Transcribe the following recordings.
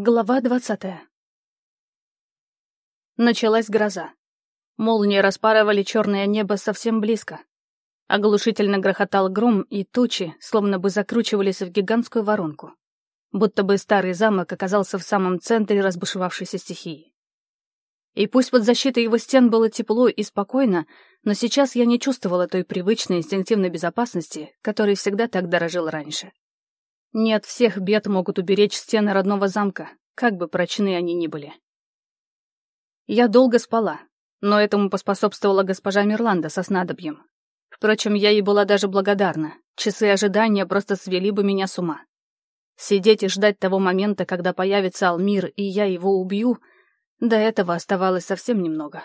Глава двадцатая Началась гроза. Молнии распарывали черное небо совсем близко. Оглушительно грохотал гром, и тучи словно бы закручивались в гигантскую воронку. Будто бы старый замок оказался в самом центре разбушевавшейся стихии. И пусть под защитой его стен было тепло и спокойно, но сейчас я не чувствовала той привычной инстинктивной безопасности, которой всегда так дорожил раньше. Не от всех бед могут уберечь стены родного замка, как бы прочны они ни были. Я долго спала, но этому поспособствовала госпожа Мирланда со снадобьем. Впрочем, я ей была даже благодарна. Часы ожидания просто свели бы меня с ума. Сидеть и ждать того момента, когда появится Алмир, и я его убью, до этого оставалось совсем немного.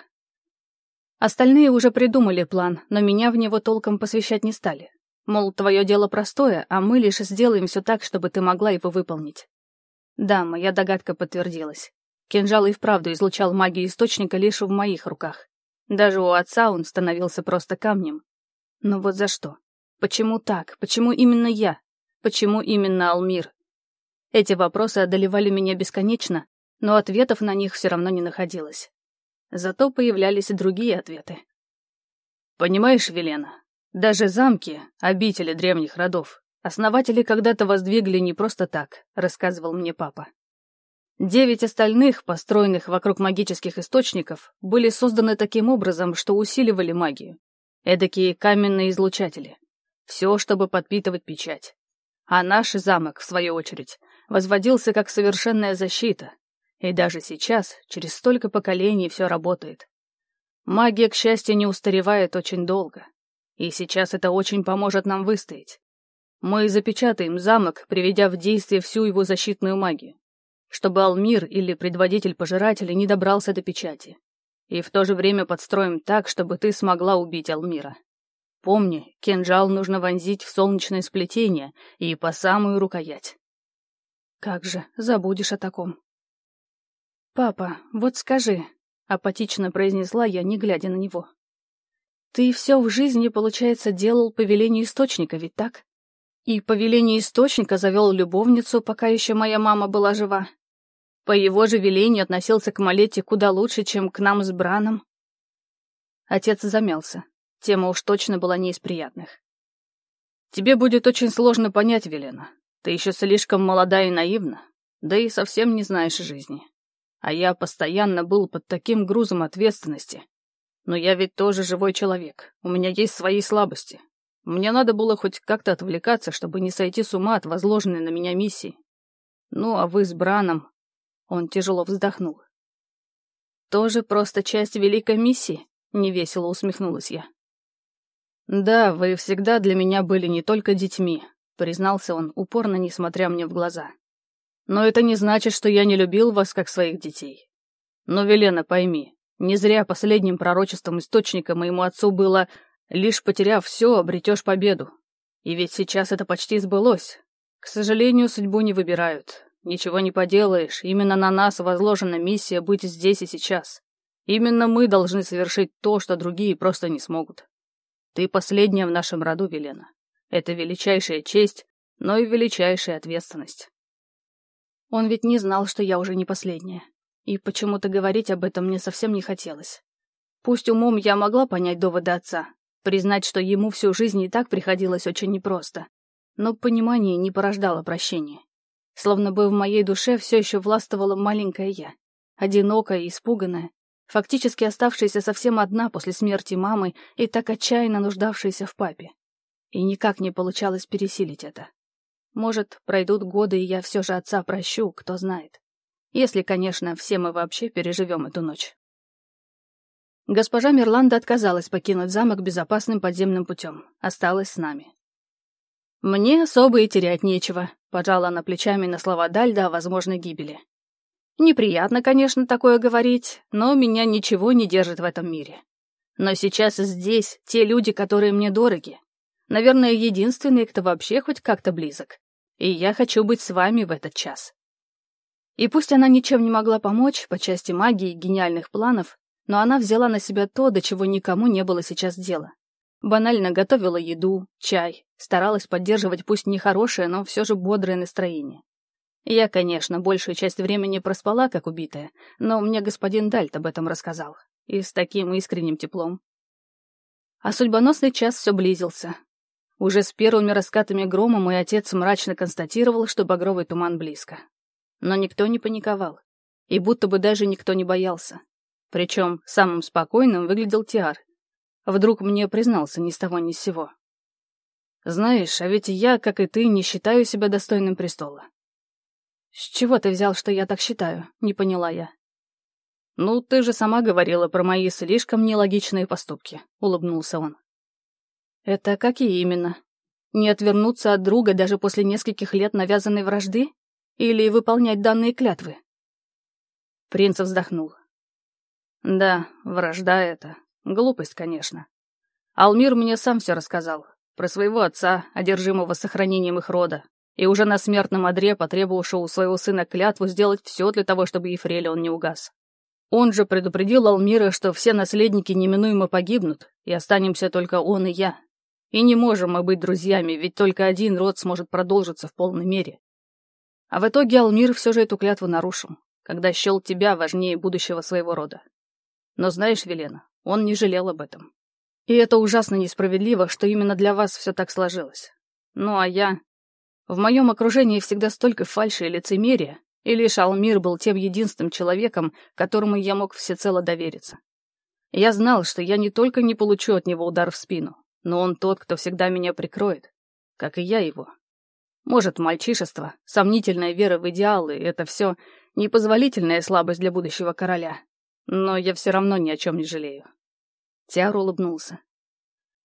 Остальные уже придумали план, но меня в него толком посвящать не стали. Мол, твое дело простое, а мы лишь сделаем все так, чтобы ты могла его выполнить. Да, моя догадка подтвердилась. Кинжал и вправду излучал магию источника лишь в моих руках. Даже у отца он становился просто камнем. Но вот за что? Почему так? Почему именно я? Почему именно Алмир? Эти вопросы одолевали меня бесконечно, но ответов на них все равно не находилось. Зато появлялись другие ответы. «Понимаешь, Велена, даже замки, обители древних родов, основатели когда-то воздвигли не просто так, рассказывал мне папа. Девять остальных, построенных вокруг магических источников, были созданы таким образом, что усиливали магию. Эдакие каменные излучатели. Все, чтобы подпитывать печать. А наш замок, в свою очередь, возводился как совершенная защита. И даже сейчас, через столько поколений, все работает. Магия, к счастью, не устаревает очень долго. И сейчас это очень поможет нам выстоять. Мы запечатаем замок, приведя в действие всю его защитную магию, чтобы Алмир или предводитель пожирателей не добрался до печати. И в то же время подстроим так, чтобы ты смогла убить Алмира. Помни, кинжал нужно вонзить в солнечное сплетение и по самую рукоять. Как же, забудешь о таком. «Папа, вот скажи», — апатично произнесла я, не глядя на него. Ты все в жизни, получается, делал по велению источника, ведь так? И по велению источника завел любовницу, пока еще моя мама была жива. По его же велению относился к Малете куда лучше, чем к нам с Браном. Отец замялся. Тема уж точно была не из приятных. «Тебе будет очень сложно понять, Велена. Ты еще слишком молода и наивна, да и совсем не знаешь жизни. А я постоянно был под таким грузом ответственности, но я ведь тоже живой человек. У меня есть свои слабости. Мне надо было хоть как-то отвлекаться, чтобы не сойти с ума от возложенной на меня миссии. Ну, а вы с Браном...» Он тяжело вздохнул. «Тоже просто часть великой миссии?» — невесело усмехнулась я. «Да, вы всегда для меня были не только детьми», — признался он, упорно не смотря мне в глаза. «Но это не значит, что я не любил вас как своих детей. Но, Велена, пойми, не зря последним пророчеством источника моему отцу было «Лишь потеряв все, обретешь победу». И ведь сейчас это почти сбылось. К сожалению, судьбу не выбирают. Ничего не поделаешь, именно на нас возложена миссия быть здесь и сейчас. Именно мы должны совершить то, что другие просто не смогут. Ты последняя в нашем роду, Велена. Это величайшая честь, но и величайшая ответственность. Он ведь не знал, что я уже не последняя. И почему-то говорить об этом мне совсем не хотелось. Пусть умом я могла понять доводы отца, признать, что ему всю жизнь и так приходилось очень непросто, но понимание не порождало прощения. Словно бы в моей душе все еще властвовала маленькая я, одинокая и испуганная, фактически оставшаяся совсем одна после смерти мамы и так отчаянно нуждавшаяся в папе. И никак не получалось пересилить это. Может, пройдут годы, и я все же отца прощу, кто знает. Если, конечно, все мы вообще переживем эту ночь. Госпожа Мирланда отказалась покинуть замок безопасным подземным путем. Осталась с нами. «Мне особо и терять нечего», — пожала она плечами на слова Дальда о возможной гибели. «Неприятно, конечно, такое говорить, но меня ничего не держит в этом мире. Но сейчас здесь те люди, которые мне дороги. Наверное, единственные, кто вообще хоть как-то близок. И я хочу быть с вами в этот час. И пусть она ничем не могла помочь по части магии и гениальных планов, но она взяла на себя то, до чего никому не было сейчас дела. Банально готовила еду, чай, старалась поддерживать пусть не хорошее, но все же бодрое настроение. Я, конечно, большую часть времени проспала, как убитая, но мне господин Дальт об этом рассказал. И с таким искренним теплом. А судьбоносный час все близился. Уже с первыми раскатами грома мой отец мрачно констатировал, что багровый туман близко. Но никто не паниковал. И будто бы даже никто не боялся. Причем самым спокойным выглядел Тиар. Вдруг мне признался ни с того ни с сего. «Знаешь, а ведь я, как и ты, не считаю себя достойным престола». «С чего ты взял, что я так считаю?» — не поняла я. «Ну, ты же сама говорила про мои слишком нелогичные поступки», — улыбнулся он. «Это какие именно? Не отвернуться от друга даже после нескольких лет навязанной вражды? Или выполнять данные клятвы?» Принц вздохнул. «Да, вражда это. Глупость, конечно. Алмир мне сам все рассказал. Про своего отца, одержимого сохранением их рода, и уже на смертном одре потребовавшего у своего сына клятву сделать все для того, чтобы Ефрелион не угас. Он же предупредил Алмира, что все наследники неминуемо погибнут, и останемся только он и я. И не можем мы быть друзьями, ведь только один род сможет продолжиться в полной мере. А в итоге Алмир все же эту клятву нарушил, когда счел тебя важнее будущего своего рода. Но знаешь, Велена, он не жалел об этом. И это ужасно несправедливо, что именно для вас все так сложилось. Ну а я... В моем окружении всегда столько фальши и лицемерия, и лишь Алмир был тем единственным человеком, которому я мог всецело довериться. Я знал, что я не только не получу от него удар в спину, но он тот, кто всегда меня прикроет, как и я его. Может, мальчишество, сомнительная вера в идеалы — это все непозволительная слабость для будущего короля. Но я все равно ни о чем не жалею. Тиар улыбнулся.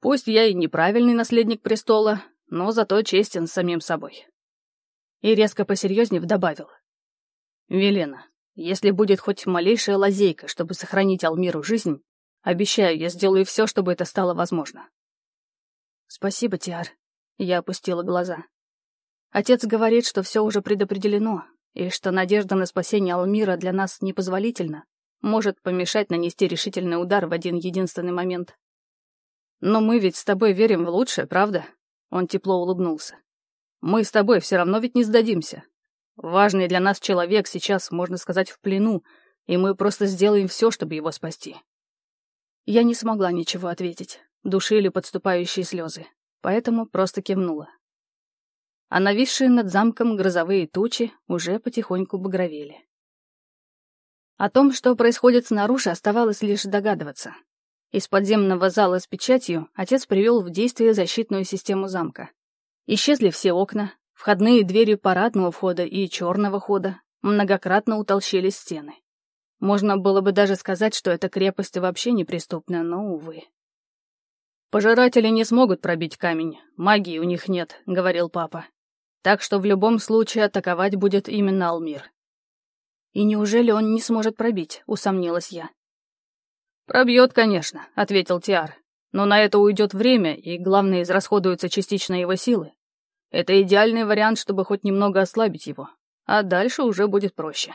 Пусть я и неправильный наследник престола, но зато честен с самим собой. И резко посерьезнее добавил. «Велена, если будет хоть малейшая лазейка, чтобы сохранить Алмиру жизнь, обещаю, я сделаю все, чтобы это стало возможно». «Спасибо, Тиар», — я опустила глаза. «Отец говорит, что все уже предопределено, и что надежда на спасение Алмира для нас непозволительна, может помешать нанести решительный удар в один единственный момент. Но мы ведь с тобой верим в лучшее, правда?» Он тепло улыбнулся. «Мы с тобой все равно ведь не сдадимся. Важный для нас человек сейчас, можно сказать, в плену, и мы просто сделаем все, чтобы его спасти. Я не смогла ничего ответить. Душили подступающие слезы, поэтому просто кивнула. А нависшие над замком грозовые тучи уже потихоньку багровели. О том, что происходит снаружи, оставалось лишь догадываться. Из подземного зала с печатью отец привел в действие защитную систему замка. Исчезли все окна, Входные двери парадного входа и черного хода многократно утолщились стены. Можно было бы даже сказать, что эта крепость вообще неприступная, но, увы. «Пожиратели не смогут пробить камень, магии у них нет», — говорил папа. «Так что в любом случае атаковать будет именно Алмир». «И неужели он не сможет пробить?» — усомнилась я. «Пробьет, конечно», — ответил Тиар. «Но на это уйдет время, и, главное, израсходуются частично его силы. Это идеальный вариант, чтобы хоть немного ослабить его. А дальше уже будет проще.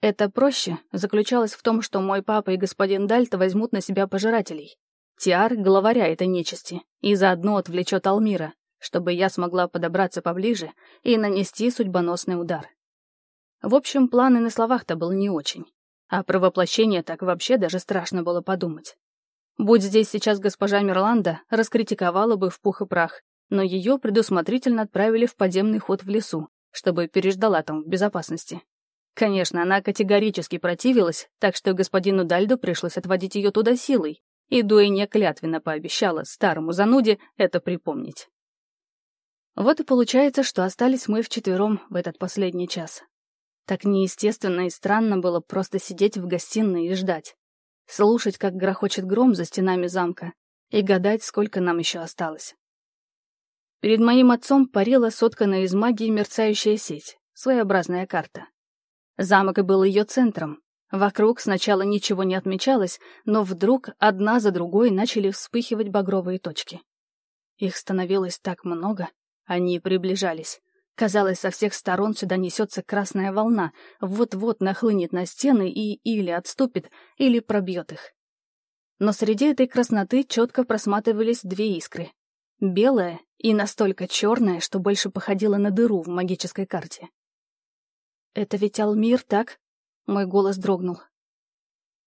Это проще заключалось в том, что мой папа и господин Дальта возьмут на себя пожирателей. Тиар — главаря этой нечисти, и заодно отвлечет Алмира, чтобы я смогла подобраться поближе и нанести судьбоносный удар. В общем, планы на словах-то был не очень. А про воплощение так вообще даже страшно было подумать. Будь здесь сейчас госпожа Мирланда, раскритиковала бы в пух и прах, но ее предусмотрительно отправили в подземный ход в лесу, чтобы переждала там в безопасности. Конечно, она категорически противилась, так что господину Дальду пришлось отводить ее туда силой, и Дуэне клятвенно пообещала старому зануде это припомнить. Вот и получается, что остались мы вчетвером в этот последний час. Так неестественно и странно было просто сидеть в гостиной и ждать. Слушать, как грохочет гром за стенами замка, и гадать, сколько нам еще осталось. Перед моим отцом парила сотканная из магии мерцающая сеть, своеобразная карта. Замок и был ее центром. Вокруг сначала ничего не отмечалось, но вдруг одна за другой начали вспыхивать багровые точки. Их становилось так много, они приближались. Казалось, со всех сторон сюда несется красная волна, вот-вот нахлынет на стены и или отступит, или пробьет их. Но среди этой красноты четко просматривались две искры. Белая и настолько черная, что больше походила на дыру в магической карте. Это ведь Алмир, так? Мой голос дрогнул.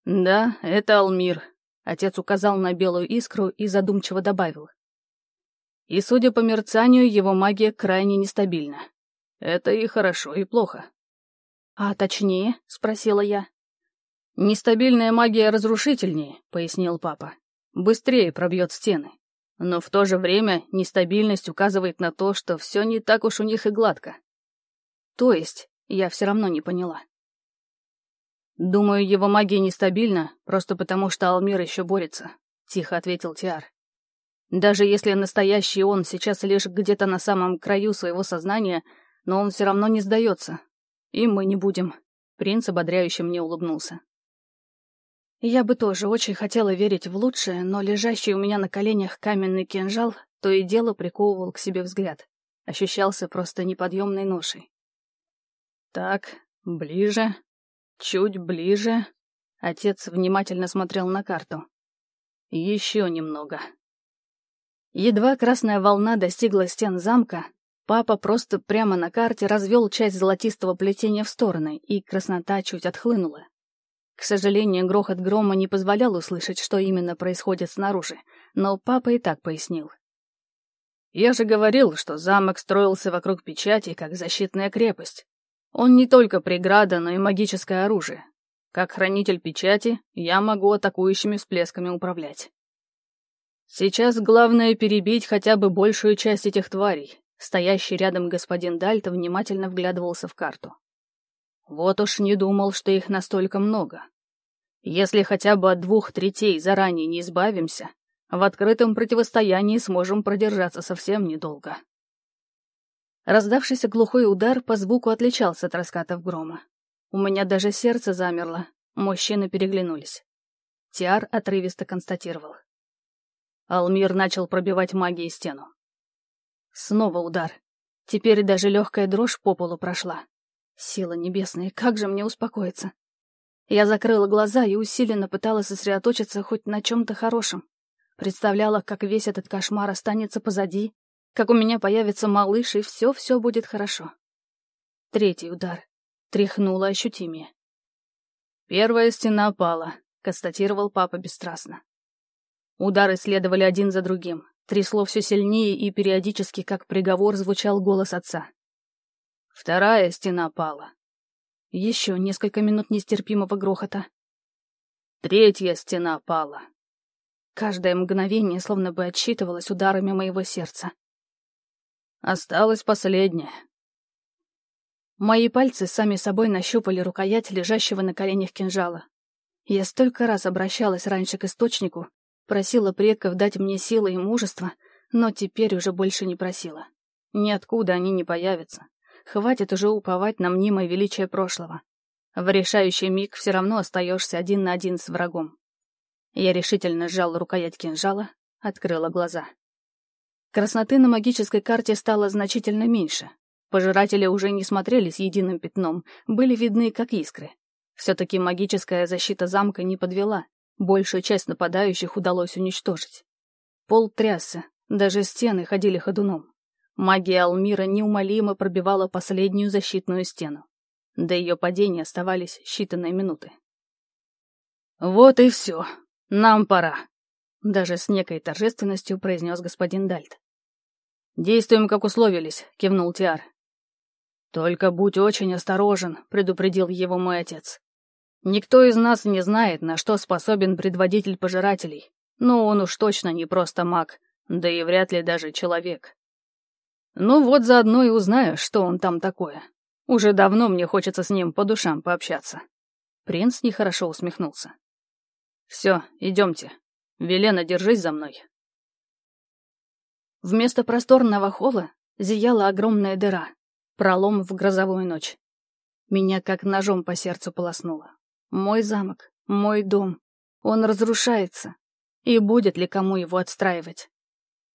Да, это Алмир. Отец указал на белую искру и задумчиво добавил. И, судя по мерцанию, его магия крайне нестабильна. Это и хорошо, и плохо. «А точнее?» — спросила я. «Нестабильная магия разрушительнее», — пояснил папа. «Быстрее пробьет стены. Но в то же время нестабильность указывает на то, что все не так уж у них и гладко». «То есть?» — я все равно не поняла. «Думаю, его магия нестабильна, просто потому что Алмир еще борется», — тихо ответил Тиар. «Даже если настоящий он сейчас лишь где-то на самом краю своего сознания, но он все равно не сдается, «И мы не будем», — принц ободряюще мне улыбнулся. Я бы тоже очень хотела верить в лучшее, но лежащий у меня на коленях каменный кинжал то и дело приковывал к себе взгляд. Ощущался просто неподъемной ношей. «Так, ближе, чуть ближе». Отец внимательно смотрел на карту. «Еще немного». Едва красная волна достигла стен замка, Папа просто прямо на карте развел часть золотистого плетения в стороны, и краснота чуть отхлынула. К сожалению, грохот грома не позволял услышать, что именно происходит снаружи, но папа и так пояснил. «Я же говорил, что замок строился вокруг печати, как защитная крепость. Он не только преграда, но и магическое оружие. Как хранитель печати, я могу атакующими всплесками управлять. Сейчас главное перебить хотя бы большую часть этих тварей, Стоящий рядом господин Дальта внимательно вглядывался в карту. Вот уж не думал, что их настолько много. Если хотя бы от двух третей заранее не избавимся, в открытом противостоянии сможем продержаться совсем недолго. Раздавшийся глухой удар по звуку отличался от раскатов грома. У меня даже сердце замерло, мужчины переглянулись. Тиар отрывисто констатировал. Алмир начал пробивать магией стену. Снова удар. Теперь даже легкая дрожь по полу прошла. Сила небесная, как же мне успокоиться? Я закрыла глаза и усиленно пыталась сосредоточиться хоть на чем-то хорошем. Представляла, как весь этот кошмар останется позади, как у меня появится малыш, и все-все будет хорошо. Третий удар. Тряхнула ощутимее. «Первая стена пала», — констатировал папа бесстрастно. Удары следовали один за другим. Трясло все сильнее, и периодически, как приговор, звучал голос отца. Вторая стена пала. Еще несколько минут нестерпимого грохота. Третья стена пала. Каждое мгновение словно бы отсчитывалось ударами моего сердца. Осталась последняя. Мои пальцы сами собой нащупали рукоять лежащего на коленях кинжала. Я столько раз обращалась раньше к источнику, Просила предков дать мне силы и мужество, но теперь уже больше не просила. Ниоткуда они не появятся. Хватит уже уповать на мнимое величие прошлого. В решающий миг все равно остаешься один на один с врагом. Я решительно сжал рукоять кинжала, открыла глаза. Красноты на магической карте стало значительно меньше. Пожиратели уже не смотрелись единым пятном, были видны как искры. Все-таки магическая защита замка не подвела, Большую часть нападающих удалось уничтожить. Пол трясся, даже стены ходили ходуном. Магия Алмира неумолимо пробивала последнюю защитную стену. До ее падения оставались считанные минуты. «Вот и все. Нам пора», — даже с некой торжественностью произнес господин Дальт. «Действуем, как условились», — кивнул Тиар. «Только будь очень осторожен», — предупредил его мой отец. Никто из нас не знает, на что способен предводитель пожирателей. Но он уж точно не просто маг, да и вряд ли даже человек. Ну вот заодно и узнаю, что он там такое. Уже давно мне хочется с ним по душам пообщаться. Принц нехорошо усмехнулся. Все, идемте. Велена, держись за мной. Вместо просторного холла зияла огромная дыра, пролом в грозовую ночь. Меня как ножом по сердцу полоснуло. Мой замок, мой дом. Он разрушается. И будет ли кому его отстраивать?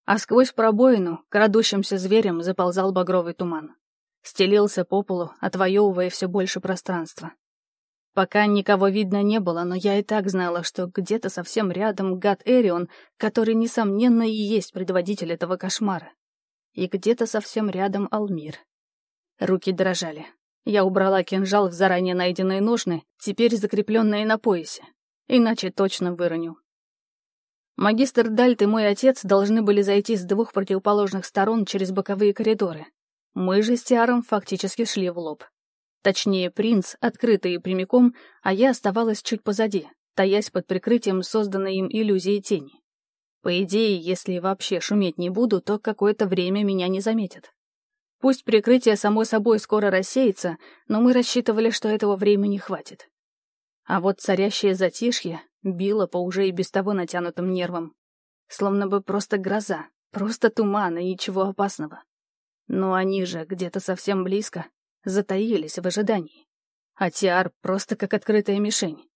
А сквозь пробоину крадущимся зверем заползал багровый туман. Стелился по полу, отвоевывая все больше пространства. Пока никого видно не было, но я и так знала, что где-то совсем рядом гад Эрион, который, несомненно, и есть предводитель этого кошмара. И где-то совсем рядом Алмир. Руки дрожали. Я убрала кинжал в заранее найденные ножны, теперь закрепленные на поясе. Иначе точно выроню. Магистр Дальт и мой отец должны были зайти с двух противоположных сторон через боковые коридоры. Мы же с Тиаром фактически шли в лоб. Точнее, принц, открытый прямиком, а я оставалась чуть позади, таясь под прикрытием созданной им иллюзии тени. По идее, если вообще шуметь не буду, то какое-то время меня не заметят. Пусть прикрытие само собой скоро рассеется, но мы рассчитывали, что этого времени хватит. А вот царящее затишье било по уже и без того натянутым нервам. Словно бы просто гроза, просто туман и ничего опасного. Но они же где-то совсем близко, затаились в ожидании. А Тиар просто как открытая мишень.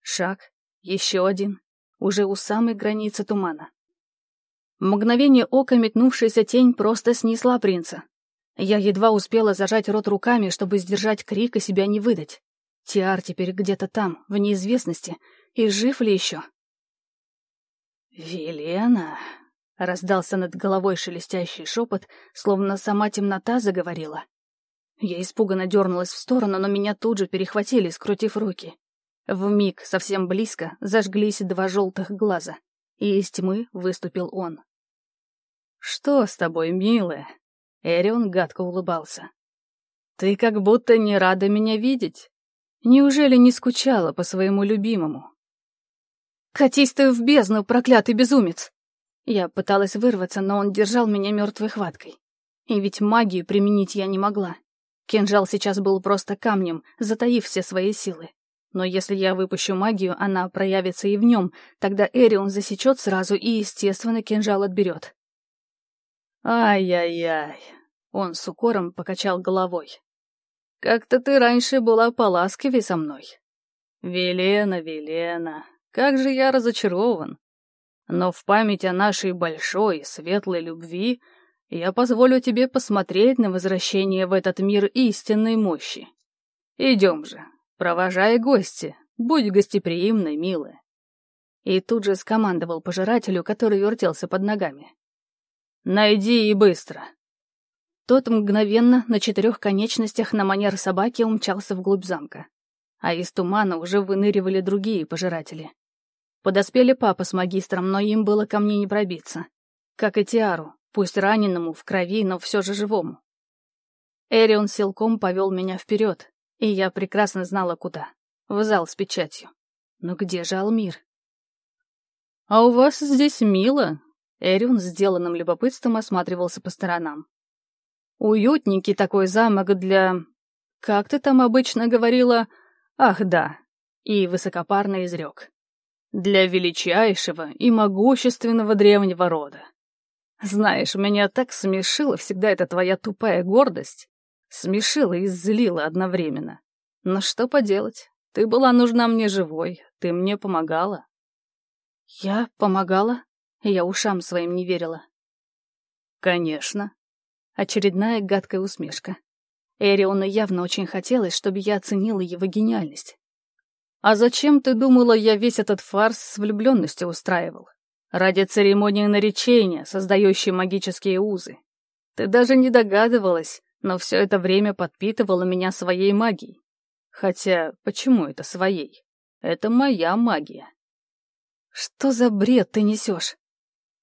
Шаг, еще один, уже у самой границы тумана. Мгновение ока метнувшаяся тень просто снесла принца. Я едва успела зажать рот руками, чтобы сдержать крик и себя не выдать. Тиар теперь где-то там, в неизвестности, и жив ли еще? «Велена!» — раздался над головой шелестящий шепот, словно сама темнота заговорила. Я испуганно дернулась в сторону, но меня тут же перехватили, скрутив руки. В миг совсем близко зажглись два желтых глаза, и из тьмы выступил он. «Что с тобой, милая?» Эрион гадко улыбался. «Ты как будто не рада меня видеть. Неужели не скучала по своему любимому?» «Катись ты в бездну, проклятый безумец!» Я пыталась вырваться, но он держал меня мертвой хваткой. И ведь магию применить я не могла. Кинжал сейчас был просто камнем, затаив все свои силы. Но если я выпущу магию, она проявится и в нем, тогда Эрион засечет сразу и, естественно, кинжал отберет. «Ай-яй-яй!» — он с укором покачал головой. «Как-то ты раньше была поласкивей со мной. Велена, Велена, как же я разочарован. Но в память о нашей большой, светлой любви я позволю тебе посмотреть на возвращение в этот мир истинной мощи. Идем же, провожай гости, будь гостеприимной, милая. И тут же скомандовал пожирателю, который вертелся под ногами. «Найди и быстро!» Тот мгновенно на четырех конечностях на манер собаки умчался вглубь замка. А из тумана уже выныривали другие пожиратели. Подоспели папа с магистром, но им было ко мне не пробиться. Как и Тиару, Пусть раненому, в крови, но все же живому. Эрион силком повел меня вперед, и я прекрасно знала, куда. В зал с печатью. Но где же Алмир? «А у вас здесь мило?» Эрион с сделанным любопытством осматривался по сторонам. «Уютненький такой замок для... Как ты там обычно говорила? Ах, да!» И высокопарно изрек. «Для величайшего и могущественного древнего рода. Знаешь, меня так смешила всегда эта твоя тупая гордость. Смешила и злила одновременно. Но что поделать? Ты была нужна мне живой, ты мне помогала. Я помогала? Я ушам своим не верила. Конечно. Очередная гадкая усмешка. Эриону явно очень хотелось, чтобы я оценила его гениальность. А зачем ты думала, я весь этот фарс с влюбленностью устраивал? Ради церемонии наречения, создающей магические узы. Ты даже не догадывалась, но все это время подпитывала меня своей магией. Хотя, почему это своей? Это моя магия. Что за бред ты несешь?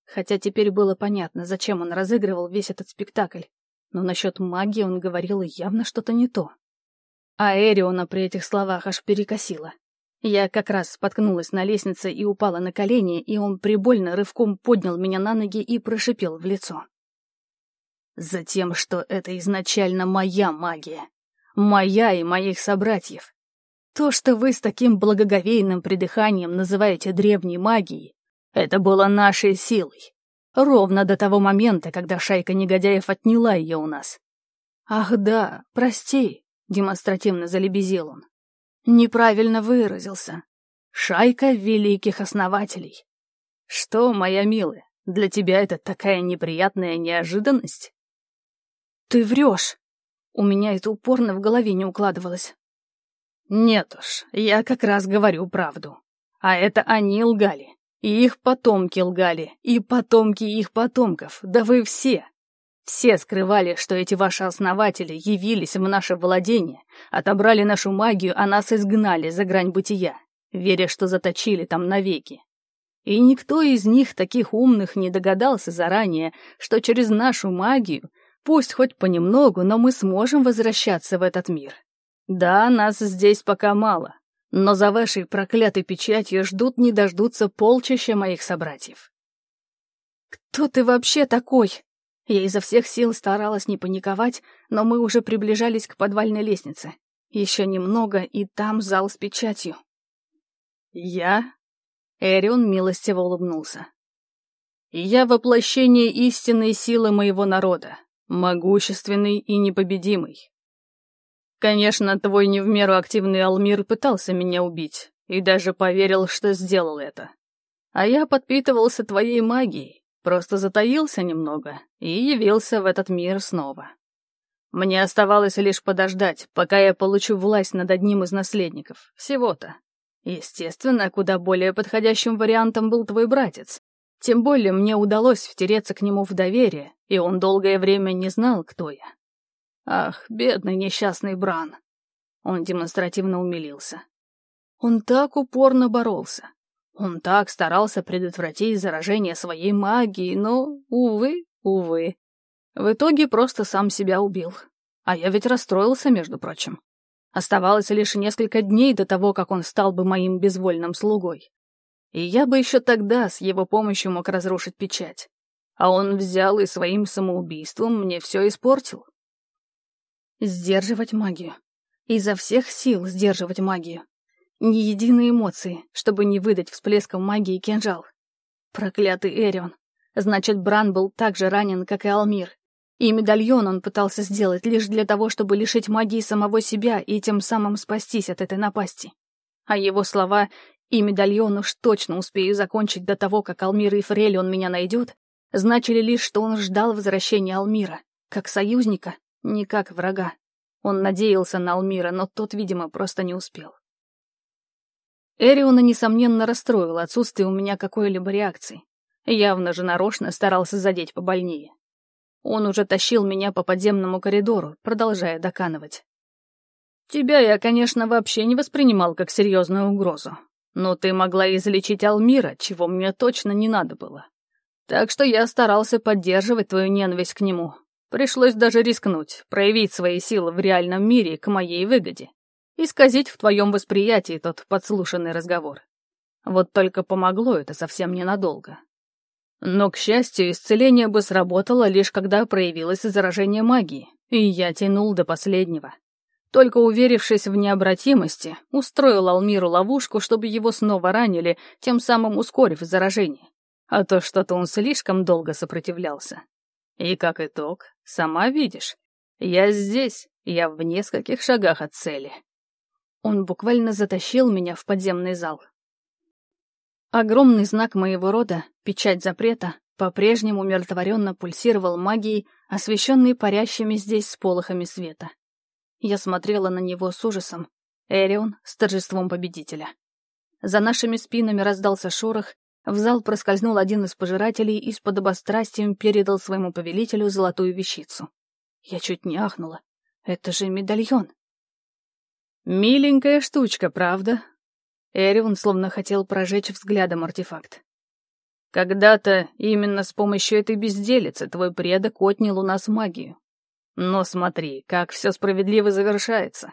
Хотя теперь было понятно, зачем он разыгрывал весь этот спектакль. Но насчет магии он говорил явно что-то не то. А Эриона при этих словах аж перекосила. Я как раз споткнулась на лестнице и упала на колени, и он прибольно рывком поднял меня на ноги и прошипел в лицо. Затем, что это изначально моя магия. Моя и моих собратьев. То, что вы с таким благоговейным придыханием называете древней магией, это было нашей силой. Ровно до того момента, когда шайка негодяев отняла ее у нас. «Ах да, прости», — демонстративно залебезил он. Неправильно выразился. Шайка великих основателей. Что, моя милая, для тебя это такая неприятная неожиданность? Ты врешь. У меня это упорно в голове не укладывалось. Нет уж, я как раз говорю правду. А это они лгали. И их потомки лгали, и потомки их потомков, да вы все. Все скрывали, что эти ваши основатели явились в наше владение, отобрали нашу магию, а нас изгнали за грань бытия, веря, что заточили там навеки. И никто из них, таких умных, не догадался заранее, что через нашу магию, пусть хоть понемногу, но мы сможем возвращаться в этот мир. Да, нас здесь пока мало, но за вашей проклятой печатью ждут не дождутся полчища моих собратьев. «Кто ты вообще такой?» Я изо всех сил старалась не паниковать, но мы уже приближались к подвальной лестнице. Еще немного, и там зал с печатью. «Я?» Эрион милостиво улыбнулся. «Я воплощение истинной силы моего народа, могущественный и непобедимый. Конечно, твой не в меру активный Алмир пытался меня убить и даже поверил, что сделал это. А я подпитывался твоей магией, Просто затаился немного и явился в этот мир снова. Мне оставалось лишь подождать, пока я получу власть над одним из наследников. Всего-то. Естественно, куда более подходящим вариантом был твой братец. Тем более мне удалось втереться к нему в доверие, и он долгое время не знал, кто я. Ах, бедный несчастный Бран. Он демонстративно умилился. Он так упорно боролся. Он так старался предотвратить заражение своей магией, но, увы, увы. В итоге просто сам себя убил. А я ведь расстроился, между прочим. Оставалось лишь несколько дней до того, как он стал бы моим безвольным слугой. И я бы еще тогда с его помощью мог разрушить печать. А он взял и своим самоубийством мне все испортил. Сдерживать магию. Изо всех сил сдерживать магию. Ни единой эмоции, чтобы не выдать всплеском магии кинжал. Проклятый Эрион. Значит, Бран был так же ранен, как и Алмир. И медальон он пытался сделать лишь для того, чтобы лишить магии самого себя и тем самым спастись от этой напасти. А его слова «и медальон уж точно успею закончить до того, как Алмир и Фрелион меня найдет», значили лишь, что он ждал возвращения Алмира, как союзника, не как врага. Он надеялся на Алмира, но тот, видимо, просто не успел. Эриона, несомненно, расстроил отсутствие у меня какой-либо реакции. Явно же нарочно старался задеть побольнее. Он уже тащил меня по подземному коридору, продолжая доканывать. «Тебя я, конечно, вообще не воспринимал как серьезную угрозу. Но ты могла излечить Алмира, чего мне точно не надо было. Так что я старался поддерживать твою ненависть к нему. Пришлось даже рискнуть, проявить свои силы в реальном мире к моей выгоде исказить в твоем восприятии тот подслушанный разговор. Вот только помогло это совсем ненадолго. Но, к счастью, исцеление бы сработало лишь когда проявилось заражение магии, и я тянул до последнего. Только уверившись в необратимости, устроил Алмиру ловушку, чтобы его снова ранили, тем самым ускорив заражение. А то что-то он слишком долго сопротивлялся. И как итог, сама видишь, я здесь, я в нескольких шагах от цели. Он буквально затащил меня в подземный зал. Огромный знак моего рода, печать запрета, по-прежнему умиротворенно пульсировал магией, освещенной парящими здесь сполохами света. Я смотрела на него с ужасом. Эрион с торжеством победителя. За нашими спинами раздался шорох, в зал проскользнул один из пожирателей и с подобострастием передал своему повелителю золотую вещицу. Я чуть не ахнула. Это же медальон. «Миленькая штучка, правда?» Эрион словно хотел прожечь взглядом артефакт. «Когда-то именно с помощью этой безделицы твой предок отнял у нас магию. Но смотри, как все справедливо завершается.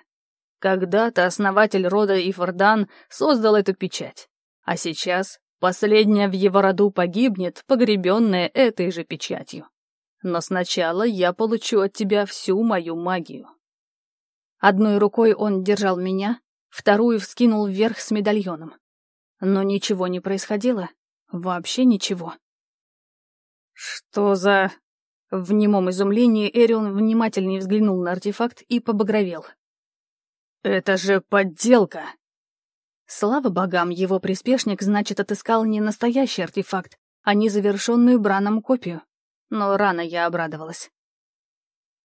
Когда-то основатель рода Ифордан создал эту печать, а сейчас последняя в его роду погибнет, погребенная этой же печатью. Но сначала я получу от тебя всю мою магию». Одной рукой он держал меня, вторую вскинул вверх с медальоном. Но ничего не происходило. Вообще ничего. «Что за...» В немом изумлении Эрион внимательнее взглянул на артефакт и побагровел. «Это же подделка!» Слава богам, его приспешник, значит, отыскал не настоящий артефакт, а не завершенную Браном копию. Но рано я обрадовалась.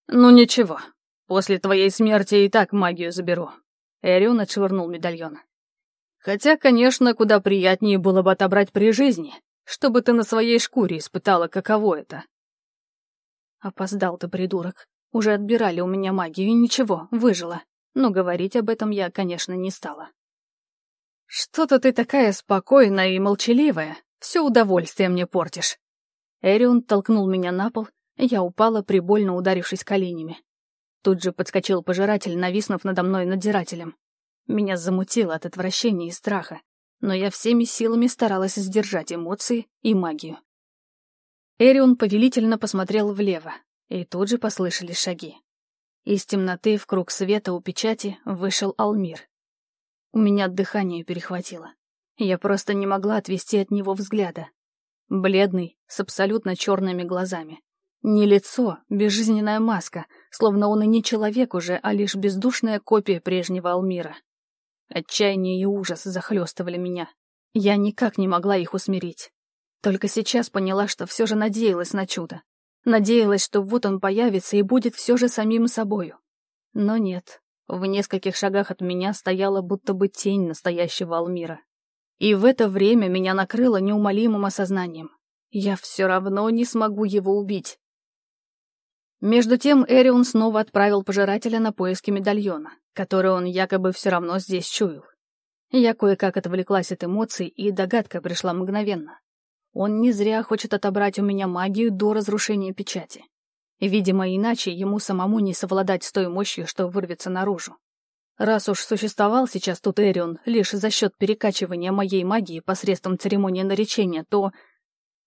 «Ну ничего, После твоей смерти и так магию заберу». Эрион отшвырнул медальон. «Хотя, конечно, куда приятнее было бы отобрать при жизни, чтобы ты на своей шкуре испытала, каково это». Опоздал ты, придурок. Уже отбирали у меня магию, и ничего, выжила. Но говорить об этом я, конечно, не стала. «Что-то ты такая спокойная и молчаливая. Все удовольствие мне портишь». Эрион толкнул меня на пол, я упала, прибольно ударившись коленями. Тут же подскочил пожиратель, нависнув надо мной надзирателем. Меня замутило от отвращения и страха, но я всеми силами старалась сдержать эмоции и магию. Эрион повелительно посмотрел влево, и тут же послышались шаги. Из темноты в круг света у печати вышел Алмир. У меня дыхание перехватило. Я просто не могла отвести от него взгляда. Бледный, с абсолютно черными глазами. Не лицо, безжизненная маска, словно он и не человек уже, а лишь бездушная копия прежнего Алмира. Отчаяние и ужас захлестывали меня. Я никак не могла их усмирить. Только сейчас поняла, что все же надеялась на чудо. Надеялась, что вот он появится и будет все же самим собою. Но нет. В нескольких шагах от меня стояла будто бы тень настоящего Алмира. И в это время меня накрыло неумолимым осознанием. Я все равно не смогу его убить. Между тем Эрион снова отправил пожирателя на поиски медальона, который он якобы все равно здесь чуял. Я кое-как отвлеклась от эмоций, и догадка пришла мгновенно. Он не зря хочет отобрать у меня магию до разрушения печати. Видимо, иначе ему самому не совладать с той мощью, что вырвется наружу. Раз уж существовал сейчас тут Эрион лишь за счет перекачивания моей магии посредством церемонии наречения, то...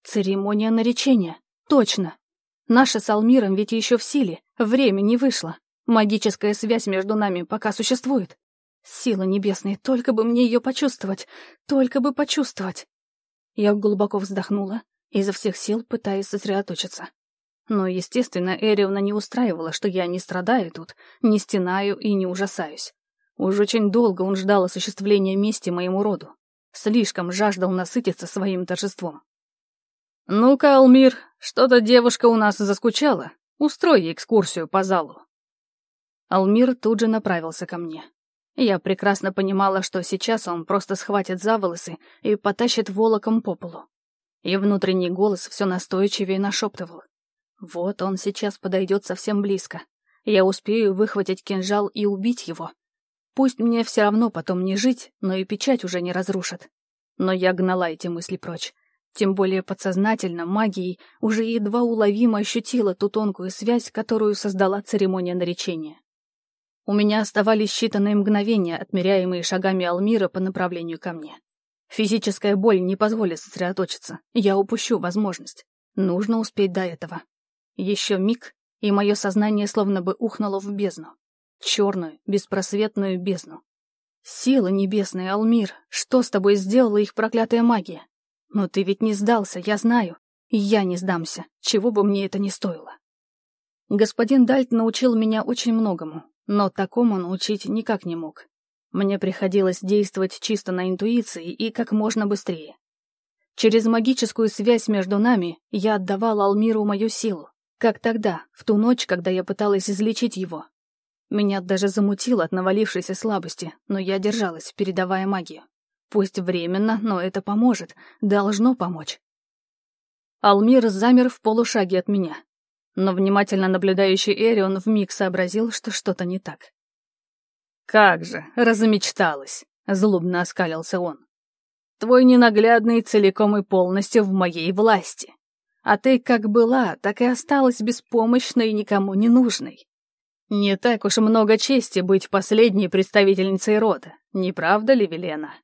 Церемония наречения. Точно. Наша с Алмиром ведь еще в силе. Время не вышло. Магическая связь между нами пока существует. Сила небесная, только бы мне ее почувствовать. Только бы почувствовать. Я глубоко вздохнула, изо всех сил пытаясь сосредоточиться. Но, естественно, Эриона не устраивала, что я не страдаю тут, не стенаю и не ужасаюсь. Уж очень долго он ждал осуществления мести моему роду. Слишком жаждал насытиться своим торжеством. «Ну-ка, Алмир, что-то девушка у нас заскучала. Устрой экскурсию по залу». Алмир тут же направился ко мне. Я прекрасно понимала, что сейчас он просто схватит за волосы и потащит волоком по полу. И внутренний голос все настойчивее нашептывал. Вот он сейчас подойдет совсем близко. Я успею выхватить кинжал и убить его. Пусть мне все равно потом не жить, но и печать уже не разрушит. Но я гнала эти мысли прочь. Тем более подсознательно, магией, уже едва уловимо ощутила ту тонкую связь, которую создала церемония наречения. У меня оставались считанные мгновения, отмеряемые шагами Алмира по направлению ко мне. Физическая боль не позволит сосредоточиться. Я упущу возможность. Нужно успеть до этого. Еще миг, и мое сознание словно бы ухнуло в бездну. Черную, беспросветную бездну. Сила небесная, Алмир, что с тобой сделала их проклятая магия? Но ты ведь не сдался, я знаю. И я не сдамся, чего бы мне это ни стоило. Господин Дальт научил меня очень многому, но такому научить никак не мог. Мне приходилось действовать чисто на интуиции и как можно быстрее. Через магическую связь между нами я отдавал Алмиру мою силу, как тогда, в ту ночь, когда я пыталась излечить его. Меня даже замутило от навалившейся слабости, но я держалась, передавая магию. Пусть временно, но это поможет, должно помочь. Алмир замер в полушаге от меня, но внимательно наблюдающий Эрион вмиг сообразил, что что-то не так. «Как же, размечталась!» — злобно оскалился он. «Твой ненаглядный целиком и полностью в моей власти. А ты как была, так и осталась беспомощной и никому не нужной. Не так уж много чести быть последней представительницей рода, не правда ли, Велена?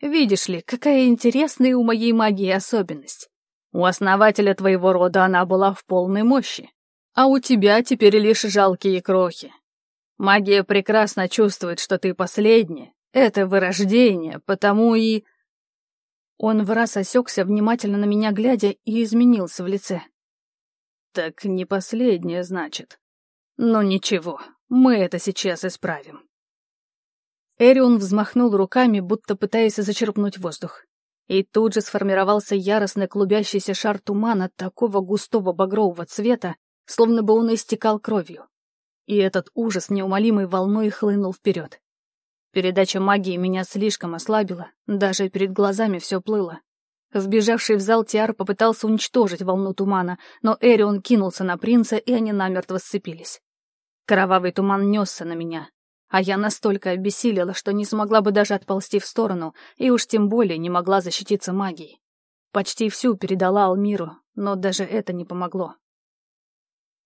Видишь ли, какая интересная у моей магии особенность. У основателя твоего рода она была в полной мощи, а у тебя теперь лишь жалкие крохи. Магия прекрасно чувствует, что ты последняя. Это вырождение, потому и... Он в раз осекся, внимательно на меня глядя, и изменился в лице. «Так не последнее, значит. Но ничего, мы это сейчас исправим». Эрион взмахнул руками, будто пытаясь зачерпнуть воздух. И тут же сформировался яростно клубящийся шар тумана такого густого багрового цвета, словно бы он истекал кровью. И этот ужас неумолимой волной хлынул вперед. Передача магии меня слишком ослабила, даже перед глазами все плыло. Вбежавший в зал Тиар попытался уничтожить волну тумана, но Эрион кинулся на принца, и они намертво сцепились. Кровавый туман несся на меня, а я настолько обессилела, что не смогла бы даже отползти в сторону, и уж тем более не могла защититься магией. Почти всю передала Алмиру, но даже это не помогло.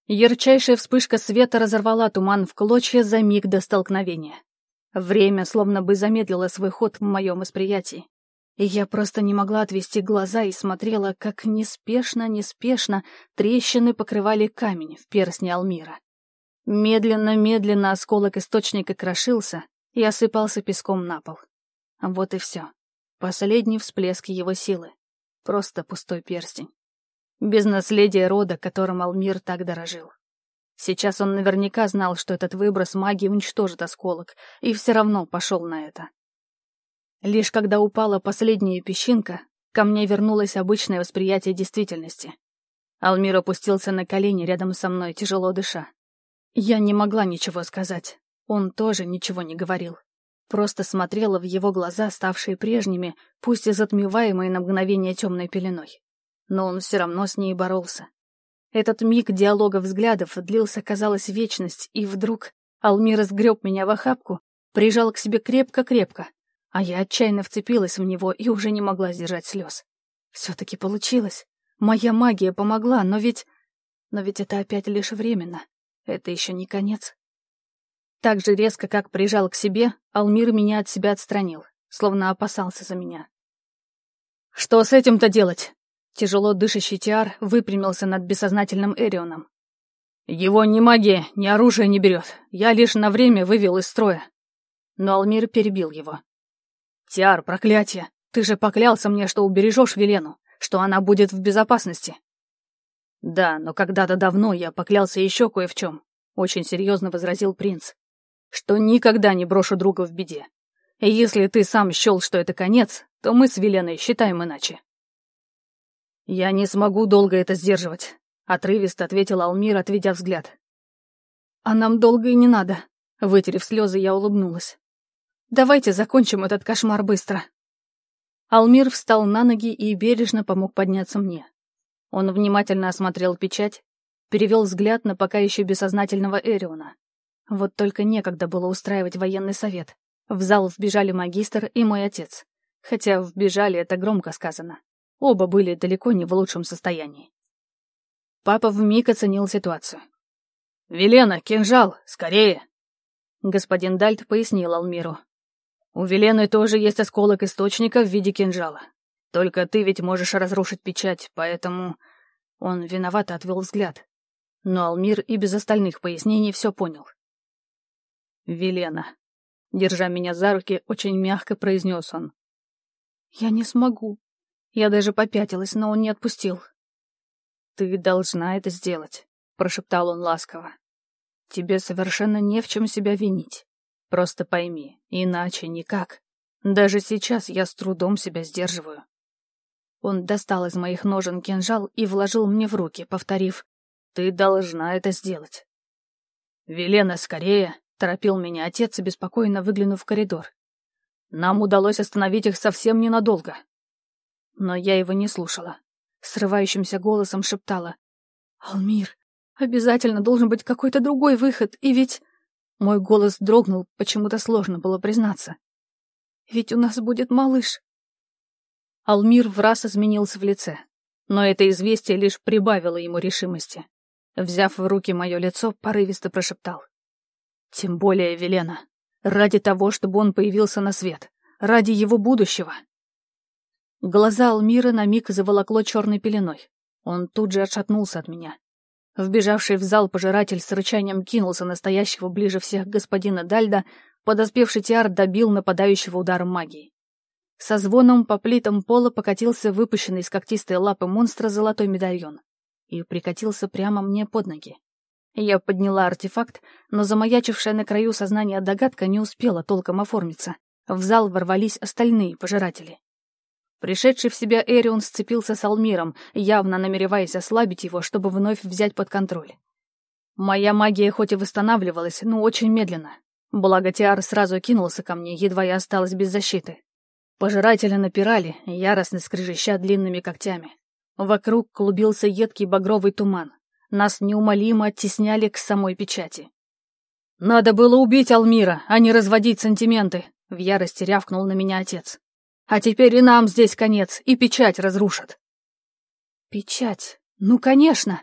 Ярчайшая вспышка света разорвала туман в клочья за миг до столкновения. Время словно бы замедлило свой ход в моем восприятии. И я просто не могла отвести глаза и смотрела, как неспешно-неспешно трещины покрывали камень в перстне Алмира. Медленно-медленно осколок источника крошился и осыпался песком на пол. Вот и все. Последний всплеск его силы. Просто пустой перстень. Без наследия рода, которым Алмир так дорожил. Сейчас он наверняка знал, что этот выброс магии уничтожит осколок, и все равно пошел на это. Лишь когда упала последняя песчинка, ко мне вернулось обычное восприятие действительности. Алмир опустился на колени рядом со мной, тяжело дыша. Я не могла ничего сказать. Он тоже ничего не говорил. Просто смотрела в его глаза, ставшие прежними, пусть и затмеваемые на мгновение темной пеленой. Но он все равно с ней боролся. Этот миг диалога взглядов длился, казалось, вечность, и вдруг Алмир сгреб меня в охапку, прижал к себе крепко-крепко, а я отчаянно вцепилась в него и уже не могла сдержать слез. Все-таки получилось. Моя магия помогла, но ведь... Но ведь это опять лишь временно. Это еще не конец. Так же резко, как прижал к себе, Алмир меня от себя отстранил, словно опасался за меня. «Что с этим-то делать?» Тяжело дышащий Тиар выпрямился над бессознательным Эрионом. «Его ни магия, ни оружие не берет. Я лишь на время вывел из строя». Но Алмир перебил его. «Тиар, проклятие! Ты же поклялся мне, что убережешь Велену, что она будет в безопасности». «Да, но когда-то давно я поклялся еще кое в чем», — очень серьезно возразил принц. «Что никогда не брошу друга в беде. И если ты сам счел, что это конец, то мы с Веленой считаем иначе». «Я не смогу долго это сдерживать», — отрывисто ответил Алмир, отведя взгляд. «А нам долго и не надо», — вытерев слезы, я улыбнулась. «Давайте закончим этот кошмар быстро». Алмир встал на ноги и бережно помог подняться мне. Он внимательно осмотрел печать, перевел взгляд на пока еще бессознательного Эриона. Вот только некогда было устраивать военный совет. В зал вбежали магистр и мой отец. Хотя «вбежали» — это громко сказано. Оба были далеко не в лучшем состоянии. Папа вмиг оценил ситуацию. «Велена, кинжал! Скорее!» Господин Дальт пояснил Алмиру. «У Велены тоже есть осколок источника в виде кинжала. Только ты ведь можешь разрушить печать, поэтому...» Он виновато отвел взгляд. Но Алмир и без остальных пояснений все понял. «Велена», держа меня за руки, очень мягко произнес он. «Я не смогу», я даже попятилась, но он не отпустил. «Ты должна это сделать», — прошептал он ласково. «Тебе совершенно не в чем себя винить. Просто пойми, иначе никак. Даже сейчас я с трудом себя сдерживаю». Он достал из моих ножен кинжал и вложил мне в руки, повторив «Ты должна это сделать». «Велена, скорее!» — торопил меня отец, беспокойно выглянув в коридор. «Нам удалось остановить их совсем ненадолго. Но я его не слушала. Срывающимся голосом шептала. «Алмир, обязательно должен быть какой-то другой выход, и ведь...» Мой голос дрогнул, почему-то сложно было признаться. «Ведь у нас будет малыш». Алмир в раз изменился в лице, но это известие лишь прибавило ему решимости. Взяв в руки мое лицо, порывисто прошептал. «Тем более, Велена, ради того, чтобы он появился на свет, ради его будущего, Глаза Алмира на миг заволокло черной пеленой. Он тут же отшатнулся от меня. Вбежавший в зал пожиратель с рычанием кинулся настоящего ближе всех господина Дальда, подоспевший Тиар добил нападающего ударом магии. Со звоном по плитам пола покатился выпущенный из когтистой лапы монстра золотой медальон и прикатился прямо мне под ноги. Я подняла артефакт, но замаячившая на краю сознания догадка не успела толком оформиться. В зал ворвались остальные пожиратели. Пришедший в себя Эрион сцепился с Алмиром, явно намереваясь ослабить его, чтобы вновь взять под контроль. Моя магия хоть и восстанавливалась, но очень медленно. Благо Тиар сразу кинулся ко мне, едва я осталась без защиты. Пожиратели напирали, яростно скрежеща длинными когтями. Вокруг клубился едкий багровый туман. Нас неумолимо оттесняли к самой печати. «Надо было убить Алмира, а не разводить сантименты», — в ярости рявкнул на меня отец. «А теперь и нам здесь конец, и печать разрушат». «Печать? Ну, конечно!»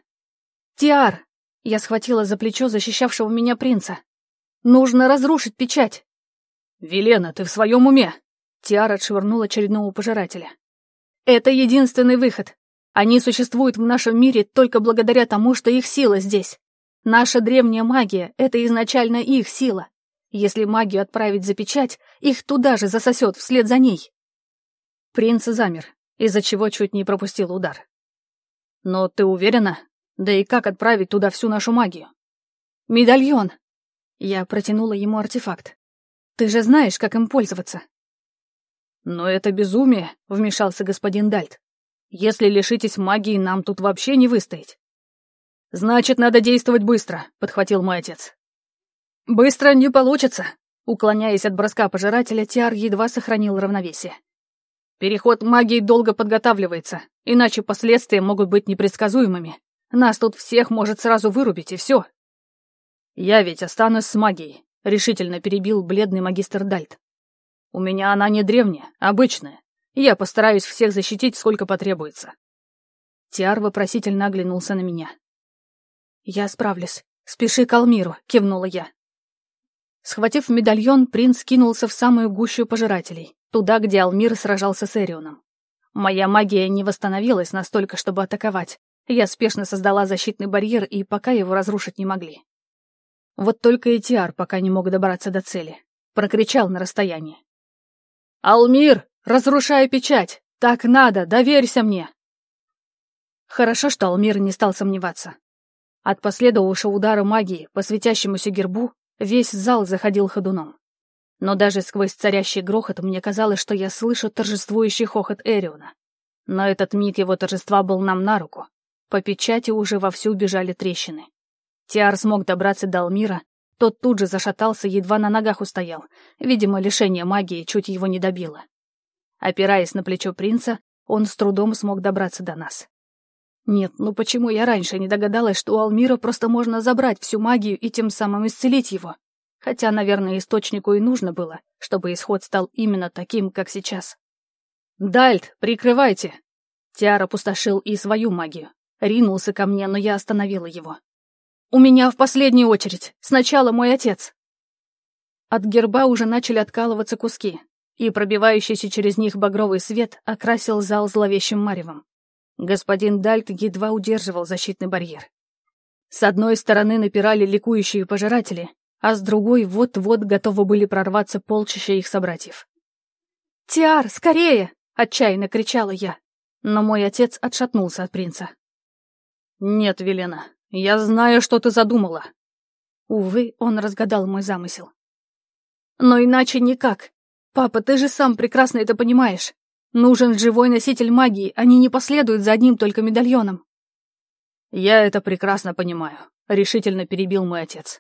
«Тиар!» — я схватила за плечо защищавшего меня принца. «Нужно разрушить печать!» «Велена, ты в своем уме?» Тиар отшвырнул очередного пожирателя. «Это единственный выход. Они существуют в нашем мире только благодаря тому, что их сила здесь. Наша древняя магия — это изначально их сила. Если магию отправить за печать, их туда же засосет вслед за ней». Принц замер, из-за чего чуть не пропустил удар. «Но ты уверена? Да и как отправить туда всю нашу магию?» «Медальон!» Я протянула ему артефакт. «Ты же знаешь, как им пользоваться!» «Но это безумие», — вмешался господин Дальт. «Если лишитесь магии, нам тут вообще не выстоять». «Значит, надо действовать быстро», — подхватил мой отец. «Быстро не получится», — уклоняясь от броска пожирателя, Тиар едва сохранил равновесие. «Переход магии долго подготавливается, иначе последствия могут быть непредсказуемыми. Нас тут всех может сразу вырубить, и все». «Я ведь останусь с магией», — решительно перебил бледный магистр Дальт. У меня она не древняя, обычная. Я постараюсь всех защитить, сколько потребуется. Тиар вопросительно оглянулся на меня. «Я справлюсь. Спеши к Алмиру», — кивнула я. Схватив медальон, принц кинулся в самую гущу пожирателей, туда, где Алмир сражался с Эрионом. Моя магия не восстановилась настолько, чтобы атаковать. Я спешно создала защитный барьер, и пока его разрушить не могли. Вот только и Тиар пока не мог добраться до цели. Прокричал на расстоянии. «Алмир, разрушай печать! Так надо, доверься мне!» Хорошо, что Алмир не стал сомневаться. От последовавшего удара магии по светящемуся гербу весь зал заходил ходуном. Но даже сквозь царящий грохот мне казалось, что я слышу торжествующий хохот Эриона. Но этот миг его торжества был нам на руку. По печати уже вовсю бежали трещины. Тиар смог добраться до Алмира тот тут же зашатался, едва на ногах устоял. Видимо, лишение магии чуть его не добило. Опираясь на плечо принца, он с трудом смог добраться до нас. Нет, ну почему я раньше не догадалась, что у Алмира просто можно забрать всю магию и тем самым исцелить его? Хотя, наверное, источнику и нужно было, чтобы исход стал именно таким, как сейчас. «Дальт, прикрывайте!» Тиар опустошил и свою магию. Ринулся ко мне, но я остановила его. «У меня в последнюю очередь. Сначала мой отец». От герба уже начали откалываться куски, и пробивающийся через них багровый свет окрасил зал зловещим маревом. Господин Дальт едва удерживал защитный барьер. С одной стороны напирали ликующие пожиратели, а с другой вот-вот готовы были прорваться полчища их собратьев. «Тиар, скорее!» — отчаянно кричала я, но мой отец отшатнулся от принца. «Нет, Велена, «Я знаю, что ты задумала». Увы, он разгадал мой замысел. «Но иначе никак. Папа, ты же сам прекрасно это понимаешь. Нужен живой носитель магии, они не последуют за одним только медальоном». «Я это прекрасно понимаю», — решительно перебил мой отец.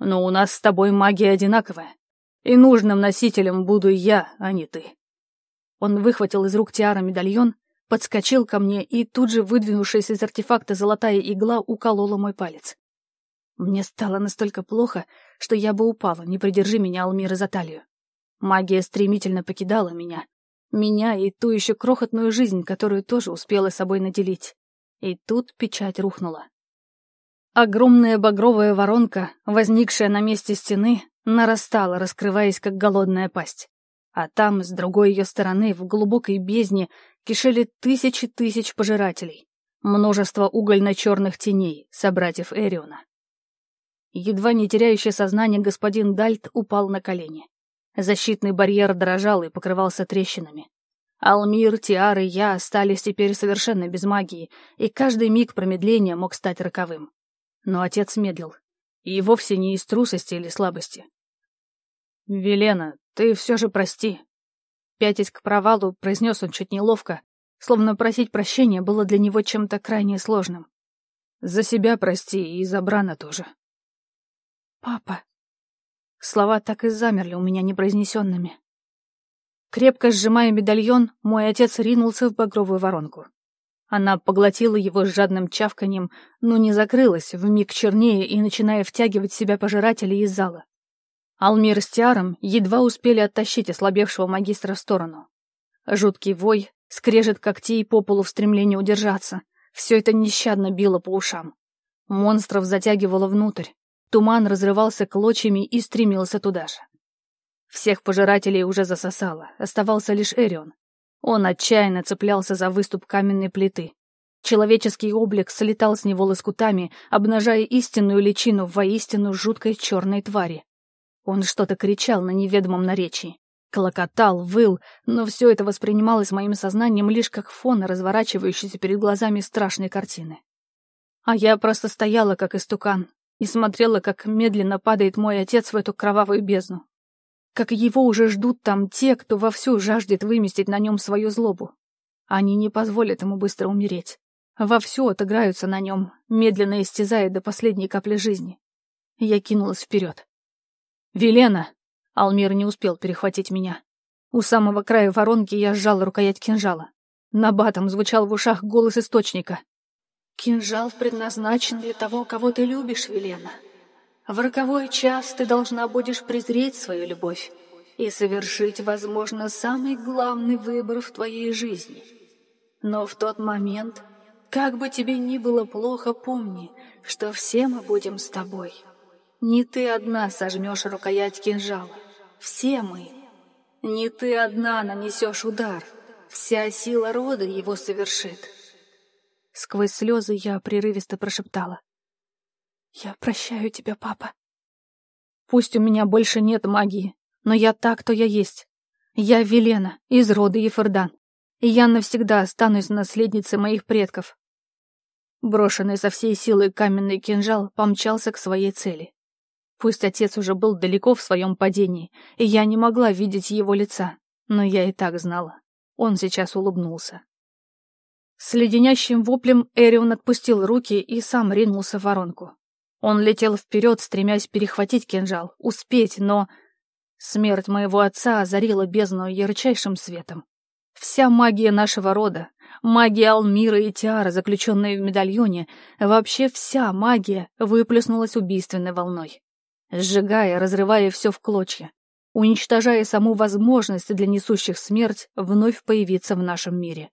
«Но у нас с тобой магия одинаковая, и нужным носителем буду я, а не ты». Он выхватил из рук Тиара медальон подскочил ко мне и тут же, выдвинувшись из артефакта золотая игла, уколола мой палец. Мне стало настолько плохо, что я бы упала, не придержи меня, Алмира, за талию. Магия стремительно покидала меня. Меня и ту еще крохотную жизнь, которую тоже успела собой наделить. И тут печать рухнула. Огромная багровая воронка, возникшая на месте стены, нарастала, раскрываясь, как голодная пасть. А там, с другой ее стороны, в глубокой бездне, кишели тысячи тысяч пожирателей. Множество угольно-черных теней, собратьев Эриона. Едва не теряющий сознание господин Дальт упал на колени. Защитный барьер дрожал и покрывался трещинами. Алмир, Тиар и я остались теперь совершенно без магии, и каждый миг промедления мог стать роковым. Но отец медлил. И вовсе не из трусости или слабости. «Велена, ты все же прости», Пятясь к провалу, произнес он чуть неловко, словно просить прощения было для него чем-то крайне сложным. «За себя прости и за Брана тоже». «Папа...» Слова так и замерли у меня непроизнесенными. Крепко сжимая медальон, мой отец ринулся в багровую воронку. Она поглотила его с жадным чавканьем, но не закрылась, вмиг чернее и начиная втягивать себя пожирателей из зала. Алмир с Тиаром едва успели оттащить ослабевшего магистра в сторону. Жуткий вой, скрежет когтей по полу в стремлении удержаться. Все это нещадно било по ушам. Монстров затягивало внутрь. Туман разрывался клочьями и стремился туда же. Всех пожирателей уже засосало, оставался лишь Эрион. Он отчаянно цеплялся за выступ каменной плиты. Человеческий облик слетал с него лоскутами, обнажая истинную личину воистину жуткой черной твари. Он что-то кричал на неведомом наречии. Клокотал, выл, но все это воспринималось моим сознанием лишь как фон разворачивающейся перед глазами страшной картины. А я просто стояла, как истукан, и смотрела, как медленно падает мой отец в эту кровавую бездну как его уже ждут там те, кто вовсю жаждет выместить на нем свою злобу. Они не позволят ему быстро умереть. Вовсю отыграются на нем, медленно истязая до последней капли жизни. Я кинулась вперед. «Велена!» Алмир не успел перехватить меня. У самого края воронки я сжал рукоять кинжала. На батом звучал в ушах голос источника. «Кинжал предназначен для того, кого ты любишь, Велена. В роковой час ты должна будешь презреть свою любовь и совершить, возможно, самый главный выбор в твоей жизни. Но в тот момент, как бы тебе ни было плохо, помни, что все мы будем с тобой. Не ты одна сожмешь рукоять кинжала. Все мы. Не ты одна нанесешь удар. Вся сила рода его совершит. Сквозь слезы я прерывисто прошептала. «Я прощаю тебя, папа. Пусть у меня больше нет магии, но я так, кто я есть. Я Велена, из рода Ефордан, и я навсегда останусь наследницей моих предков». Брошенный со всей силы каменный кинжал помчался к своей цели. Пусть отец уже был далеко в своем падении, и я не могла видеть его лица, но я и так знала. Он сейчас улыбнулся. С леденящим воплем Эрион отпустил руки и сам ринулся в воронку. Он летел вперед, стремясь перехватить кинжал, успеть, но... Смерть моего отца озарила бездну ярчайшим светом. Вся магия нашего рода, магия Алмира и Тиара, заключенная в медальоне, вообще вся магия выплеснулась убийственной волной. Сжигая, разрывая все в клочья, уничтожая саму возможность для несущих смерть вновь появиться в нашем мире.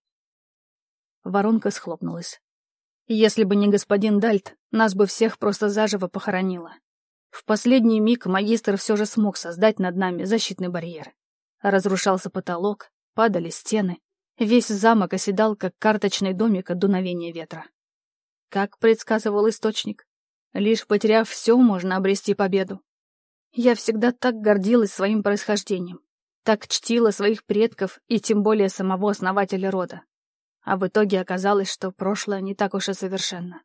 Воронка схлопнулась. Если бы не господин Дальт, нас бы всех просто заживо похоронило. В последний миг магистр все же смог создать над нами защитный барьер. Разрушался потолок, падали стены. Весь замок оседал, как карточный домик от дуновения ветра. Как предсказывал источник, лишь потеряв все, можно обрести победу. Я всегда так гордилась своим происхождением, так чтила своих предков и тем более самого основателя рода а в итоге оказалось, что прошлое не так уж и совершенно.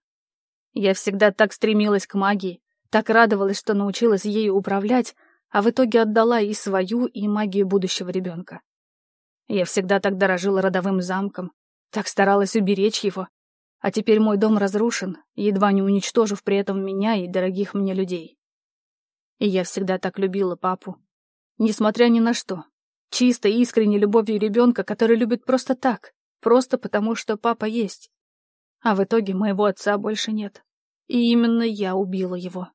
Я всегда так стремилась к магии, так радовалась, что научилась ею управлять, а в итоге отдала и свою, и магию будущего ребенка. Я всегда так дорожила родовым замком, так старалась уберечь его, а теперь мой дом разрушен, едва не уничтожив при этом меня и дорогих мне людей. И я всегда так любила папу. Несмотря ни на что. Чисто и искренней любовью ребенка, который любит просто так, Просто потому, что папа есть. А в итоге моего отца больше нет. И именно я убила его.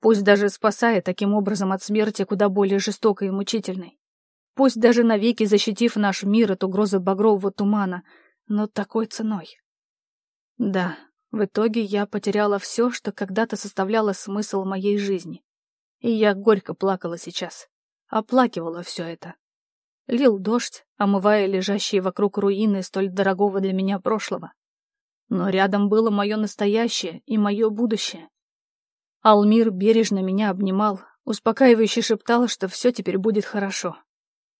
Пусть даже спасая таким образом от смерти куда более жестокой и мучительной. Пусть даже навеки защитив наш мир от угрозы багрового тумана, но такой ценой. Да, в итоге я потеряла все, что когда-то составляло смысл моей жизни. И я горько плакала сейчас. Оплакивала все это. Лил дождь, омывая лежащие вокруг руины столь дорогого для меня прошлого. Но рядом было мое настоящее и мое будущее. Алмир бережно меня обнимал, успокаивающе шептал, что все теперь будет хорошо.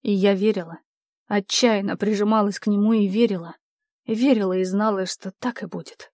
И я верила. Отчаянно прижималась к нему и верила. Верила и знала, что так и будет.